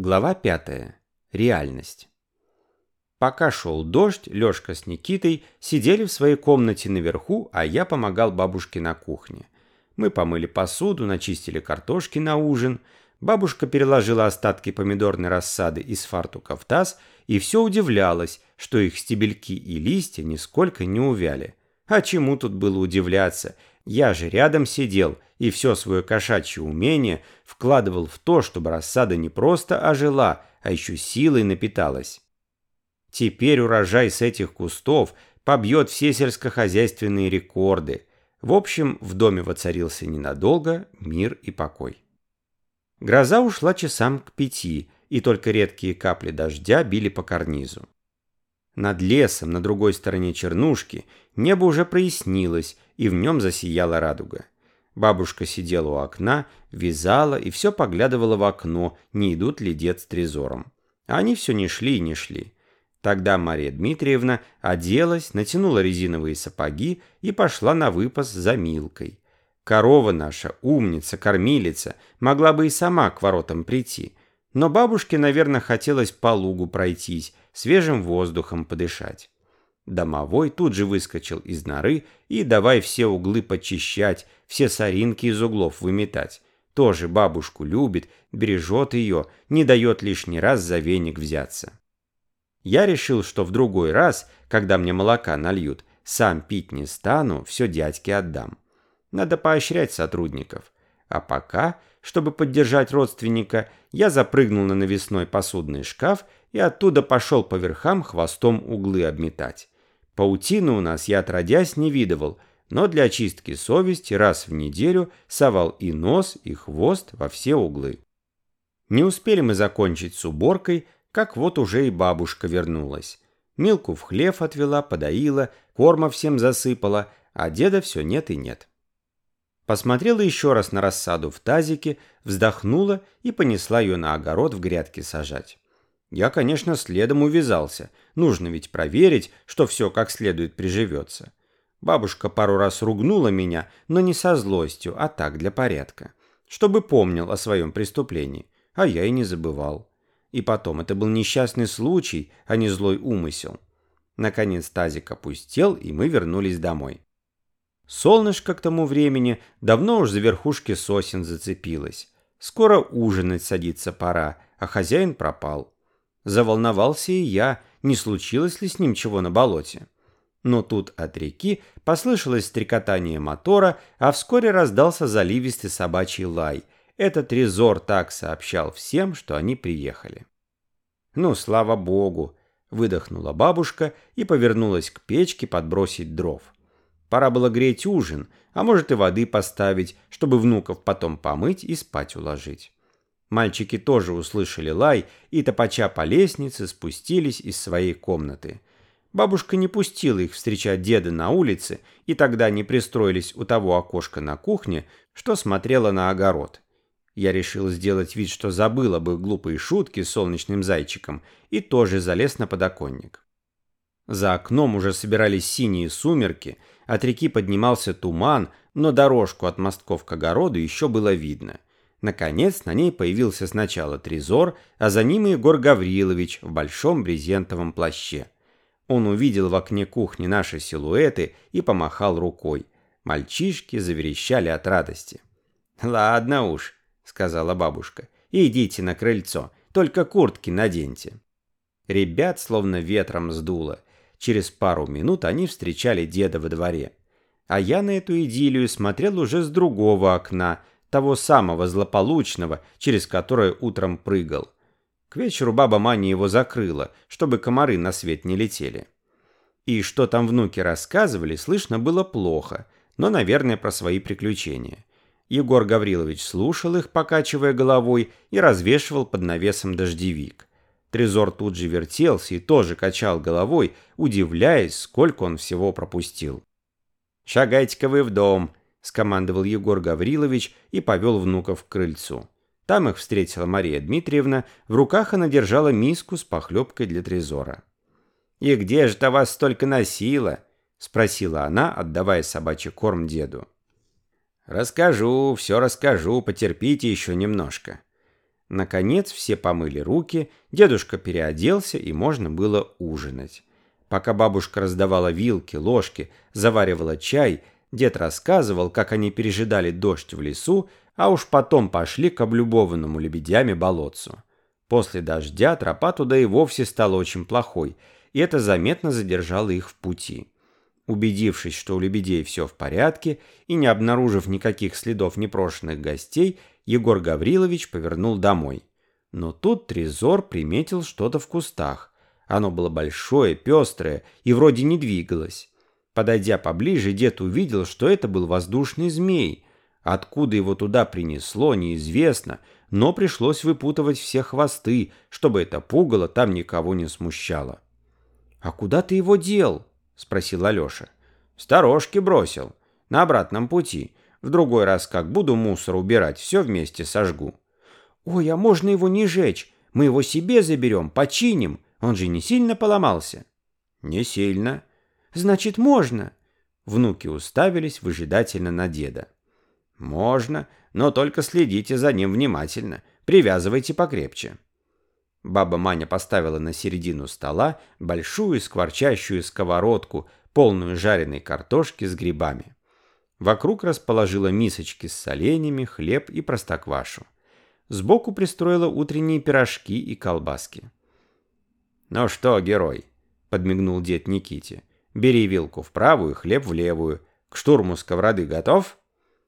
Глава 5. Реальность. Пока шел дождь, Лешка с Никитой сидели в своей комнате наверху, а я помогал бабушке на кухне. Мы помыли посуду, начистили картошки на ужин. Бабушка переложила остатки помидорной рассады из фартука в таз и все удивлялась, что их стебельки и листья нисколько не увяли. А чему тут было удивляться? Я же рядом сидел и все свое кошачье умение вкладывал в то, чтобы рассада не просто ожила, а еще силой напиталась. Теперь урожай с этих кустов побьет все сельскохозяйственные рекорды. В общем, в доме воцарился ненадолго мир и покой. Гроза ушла часам к пяти, и только редкие капли дождя били по карнизу. Над лесом, на другой стороне чернушки, небо уже прояснилось, и в нем засияла радуга. Бабушка сидела у окна, вязала и все поглядывала в окно, не идут ли дед с трезором. А они все не шли и не шли. Тогда Мария Дмитриевна оделась, натянула резиновые сапоги и пошла на выпас за Милкой. Корова наша, умница, кормилица, могла бы и сама к воротам прийти. Но бабушке, наверное, хотелось по лугу пройтись, свежим воздухом подышать. Домовой тут же выскочил из норы и давай все углы почищать, все соринки из углов выметать. Тоже бабушку любит, бережет ее, не дает лишний раз за веник взяться. Я решил, что в другой раз, когда мне молока нальют, сам пить не стану, все дядьке отдам. Надо поощрять сотрудников. А пока, чтобы поддержать родственника, я запрыгнул на навесной посудный шкаф и оттуда пошел по верхам хвостом углы обметать. Паутины у нас я отродясь не видывал, но для очистки совести раз в неделю совал и нос, и хвост во все углы. Не успели мы закончить с уборкой, как вот уже и бабушка вернулась. Милку в хлев отвела, подоила, корма всем засыпала, а деда все нет и нет. Посмотрела еще раз на рассаду в тазике, вздохнула и понесла ее на огород в грядки сажать. Я, конечно, следом увязался. Нужно ведь проверить, что все как следует приживется. Бабушка пару раз ругнула меня, но не со злостью, а так для порядка. Чтобы помнил о своем преступлении. А я и не забывал. И потом, это был несчастный случай, а не злой умысел. Наконец тазик опустел, и мы вернулись домой. Солнышко к тому времени давно уж за верхушки сосен зацепилось. Скоро ужинать садиться пора, а хозяин пропал. Заволновался и я, не случилось ли с ним чего на болоте. Но тут от реки послышалось стрекотание мотора, а вскоре раздался заливистый собачий лай. Этот резор так сообщал всем, что они приехали. «Ну, слава богу!» — выдохнула бабушка и повернулась к печке подбросить дров. Пора было греть ужин, а может и воды поставить, чтобы внуков потом помыть и спать уложить. Мальчики тоже услышали лай и, топача по лестнице, спустились из своей комнаты. Бабушка не пустила их встречать деда на улице, и тогда они пристроились у того окошка на кухне, что смотрело на огород. Я решил сделать вид, что забыл об их глупые шутки с солнечным зайчиком, и тоже залез на подоконник. За окном уже собирались синие сумерки, от реки поднимался туман, но дорожку от мостков к огороду еще было видно – Наконец на ней появился сначала Трезор, а за ним и Егор Гаврилович в большом брезентовом плаще. Он увидел в окне кухни наши силуэты и помахал рукой. Мальчишки заверещали от радости. «Ладно уж», — сказала бабушка, — «идите на крыльцо, только куртки наденьте». Ребят словно ветром сдуло. Через пару минут они встречали деда во дворе. А я на эту идиллию смотрел уже с другого окна — того самого злополучного, через которое утром прыгал. К вечеру баба Маня его закрыла, чтобы комары на свет не летели. И что там внуки рассказывали, слышно было плохо, но, наверное, про свои приключения. Егор Гаврилович слушал их, покачивая головой, и развешивал под навесом дождевик. Трезор тут же вертелся и тоже качал головой, удивляясь, сколько он всего пропустил. «Шагайте-ка вы в дом», — скомандовал Егор Гаврилович и повел внуков к крыльцу. Там их встретила Мария Дмитриевна, в руках она держала миску с похлебкой для трезора. «И где же-то вас столько носило?» — спросила она, отдавая собачий корм деду. «Расскажу, все расскажу, потерпите еще немножко». Наконец все помыли руки, дедушка переоделся и можно было ужинать. Пока бабушка раздавала вилки, ложки, заваривала чай, дед рассказывал, как они пережидали дождь в лесу, а уж потом пошли к облюбованному лебедями болотцу. После дождя тропа туда и вовсе стала очень плохой, и это заметно задержало их в пути. Убедившись, что у лебедей все в порядке, и не обнаружив никаких следов непрошенных гостей, Егор Гаврилович повернул домой. Но тут Трезор приметил что-то в кустах. Оно было большое, пестрое и вроде не двигалось. Подойдя поближе, дед увидел, что это был воздушный змей. Откуда его туда принесло, неизвестно, но пришлось выпутывать все хвосты, чтобы это пугало там никого не смущало. «А куда ты его дел?» — спросил Алеша. «В сторожке бросил. На обратном пути. В другой раз, как буду мусор убирать, все вместе сожгу». «Ой, а можно его не жечь? Мы его себе заберем, починим. Он же не сильно поломался?» «Не сильно». «Значит, можно». Внуки уставились выжидательно на деда. «Можно, но только следите за ним внимательно. Привязывайте покрепче». Баба Маня поставила на середину стола большую скворчащую сковородку, полную жареной картошки с грибами. Вокруг расположила мисочки с соленьями, хлеб и простоквашу. Сбоку пристроила утренние пирожки и колбаски. «Ну что, герой?» — подмигнул дед Никите. «Бери вилку в правую, хлеб в левую. К штурму сковороды готов?»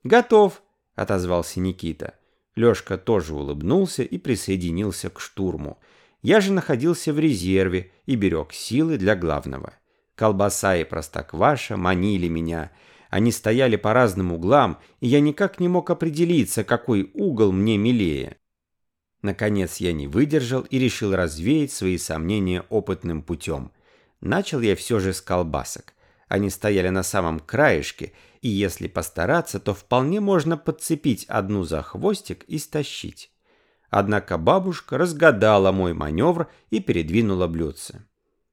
«Готов», — отозвался Никита. Лёшка тоже улыбнулся и присоединился к штурму. Я же находился в резерве и берег силы для главного. Колбаса и простокваша манили меня. Они стояли по разным углам, и я никак не мог определиться, какой угол мне милее. Наконец я не выдержал и решил развеять свои сомнения опытным путем. Начал я все же с колбасок. Они стояли на самом краешке, и если постараться, то вполне можно подцепить одну за хвостик и стащить. Однако бабушка разгадала мой маневр и передвинула блюдце.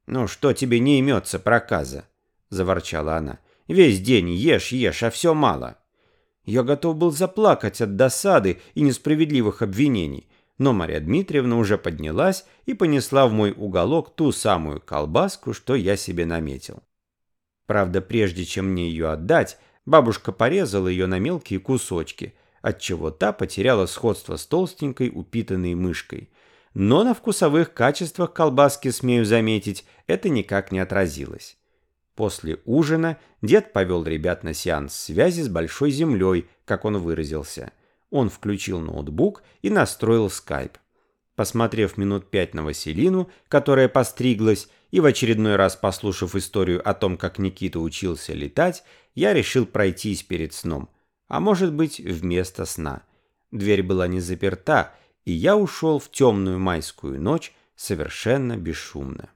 «Ну что тебе не имется проказа?» – заворчала она. «Весь день ешь, ешь, а все мало». Я готов был заплакать от досады и несправедливых обвинений, но Мария Дмитриевна уже поднялась и понесла в мой уголок ту самую колбаску, что я себе наметил. Правда, прежде чем мне ее отдать, бабушка порезала ее на мелкие кусочки, отчего та потеряла сходство с толстенькой упитанной мышкой. Но на вкусовых качествах колбаски, смею заметить, это никак не отразилось. После ужина дед повел ребят на сеанс связи с большой землей, как он выразился. Он включил ноутбук и настроил скайп. Посмотрев минут пять на Василину, которая постриглась, и в очередной раз послушав историю о том, как Никита учился летать, я решил пройтись перед сном, а может быть вместо сна. Дверь была не заперта, и я ушел в темную майскую ночь совершенно бесшумно.